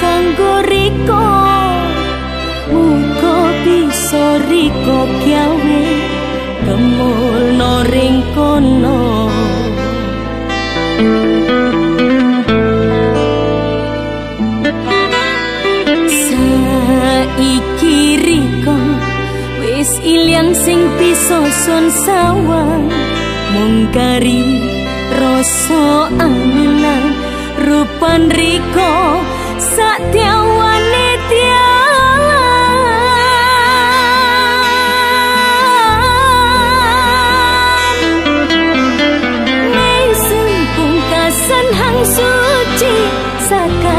kanggo riko wis ilyang sing bisa sun sawang. Mungkari rasa angelan rupan riko satyawane hang suci sakat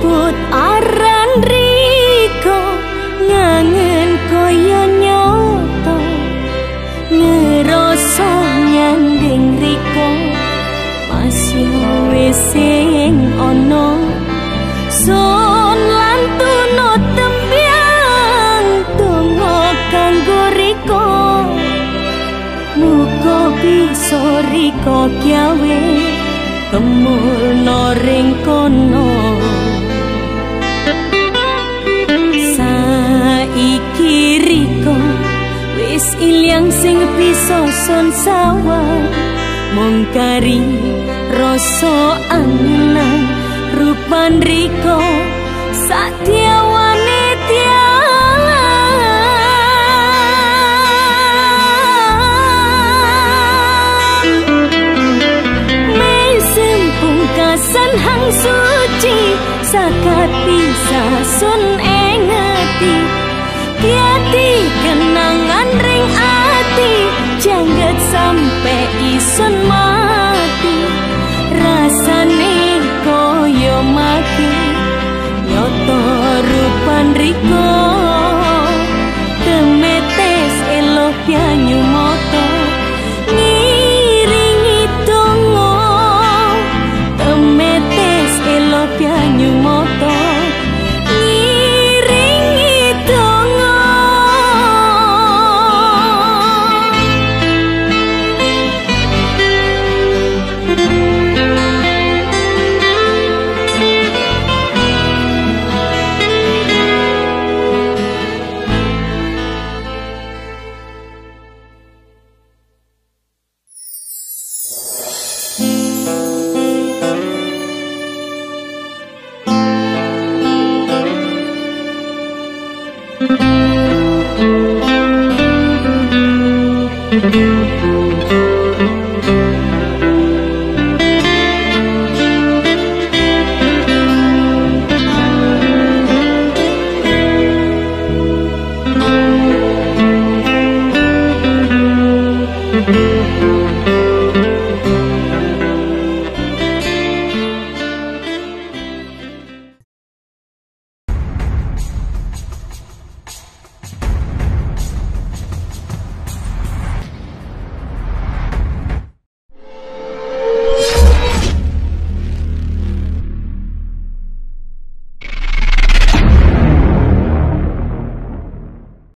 nyebut aran riko ngangen koyo nyoto. Ngeroso nyanding riko masih wesing ono. Muko bisa riko kiawe kemul no ring kono riko wis ilyang sing bisa son sawang. Mungkari rasa angelan rupan riko satyawane Mesin pungkasan hang suci sakat bisa sun isun mati rasane koyo mati. Nyoto rupan riko Música